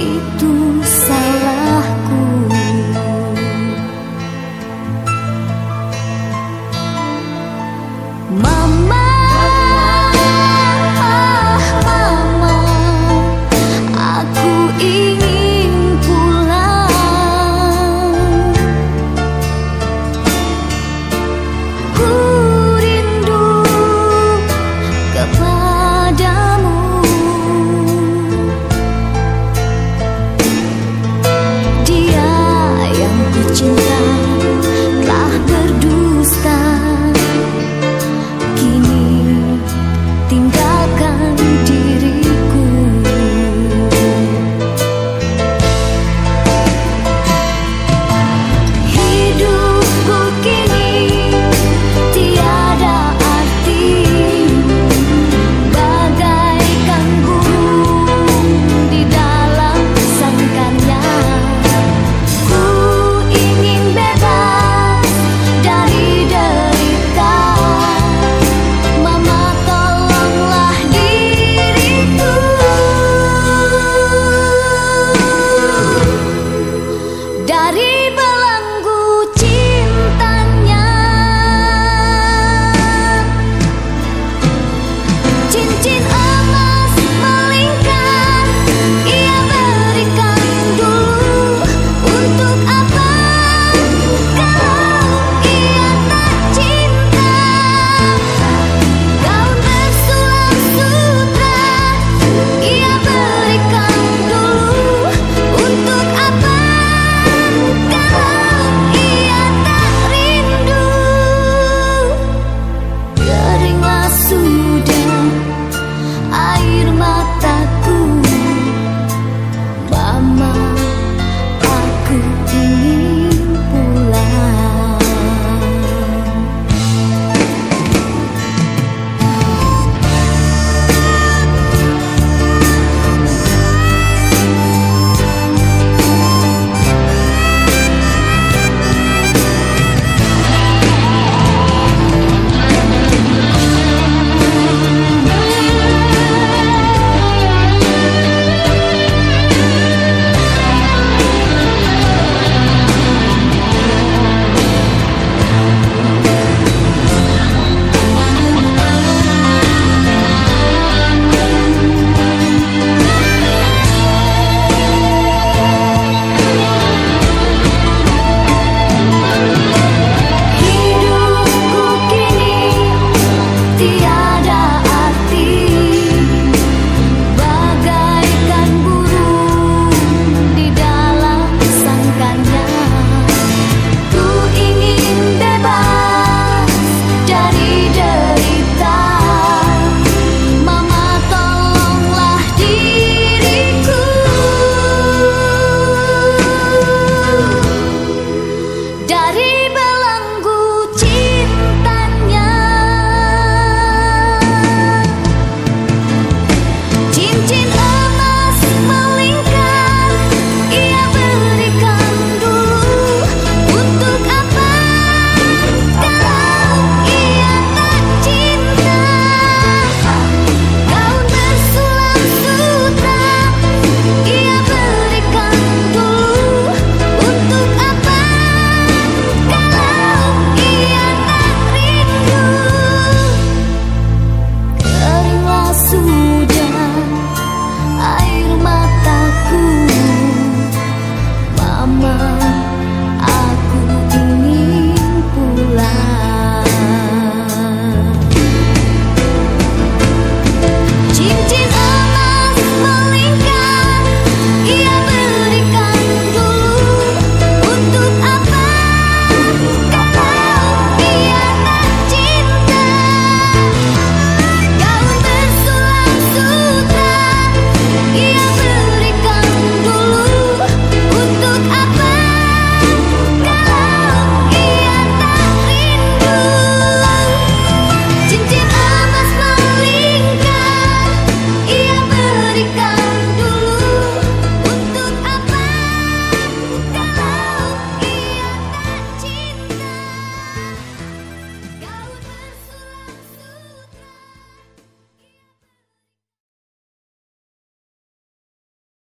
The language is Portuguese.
dari